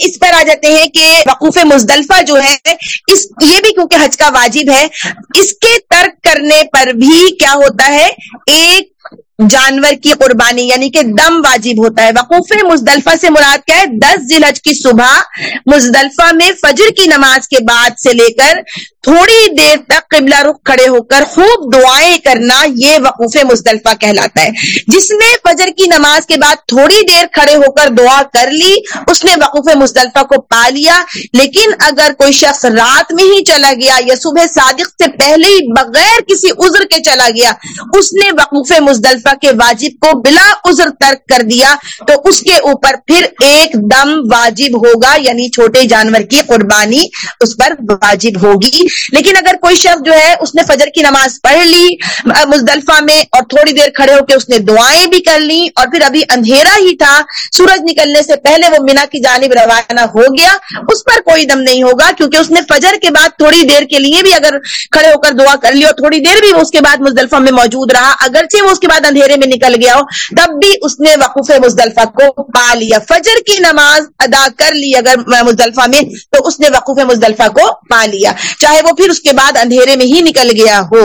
اس پر آ جاتے ہیں کہ وقوف مزدلفہ جو ہے، اس یہ بھی کیونکہ حج کا واجب ہے، اس کے ترک کرنے پر بھی کیا ہوتا ہے؟ ایک جانور کی قربانی یعنی کہ دم واجب ہوتا ہے۔ وقوف مزدلفہ سے مراد کیا ہے؟ دس ذیل کی صبح، مزدلفہ میں فجر کی نماز کے بعد سے لے کر تھوڑی دیر تک قبلہ رخ کھڑے ہو کر خوب دعائیں کرنا یہ وقوف مزدلفہ کہلاتا ہے۔ جس نے فجر کی نماز کے بعد تھوڑی دیر کھڑے ہو کر دعا کر لی، اس نے وقوف مزدلفہ کو پا لیا۔ لیکن اگر کوئی شخص رات میں ہی چلا گیا یا صبح صادق سے پہلے ہی بغیر کسی عذر کے چلا گیا، اس نے وقوف مزدلفہ کے واجب کو بلا عذر ترک کر دیا تو اس کے اوپر پھر ایک دم واجب ہوگا یعنی چھوٹے جانور کی قربانی اس پر واجب ہوگی۔ لیکن اگر کوئی شخص جو ہے، اس نے فجر کی نماز پڑھ لی، مزدلفہ میں اور تھوڑی دیر کھڑے ہو کے اس نے دعائیں بھی کر لی اور پھر ابھی اندھیرا ہی تھا، سورج نکلنے سے پہلے وہ مینا کی جانب روانہ ہو گیا، اس پر کوئی دم نہیں ہوگا کیونکہ اس نے فجر کے بعد تھوڑی دیر کے لیے بھی اگر کھڑے ہو کر دعا کر لی اور تھوڑی دیر بھی اس کے بعد مزدلفہ میں موجود رہا، اگرچہ وہ اس کے بعد اندھیرے میں نکل گیا ہو، تب بھی اس نے وقوف مزدلفہ کو پا لیا۔ فجر کی نماز ادا کر لی اگر مزدلفہ میں، تو اس نے وقوف مزدلفہ کو پا لیا۔ چاہے وہ پھر اس کے بعد اندھیرے میں ہی نکل گیا ہو۔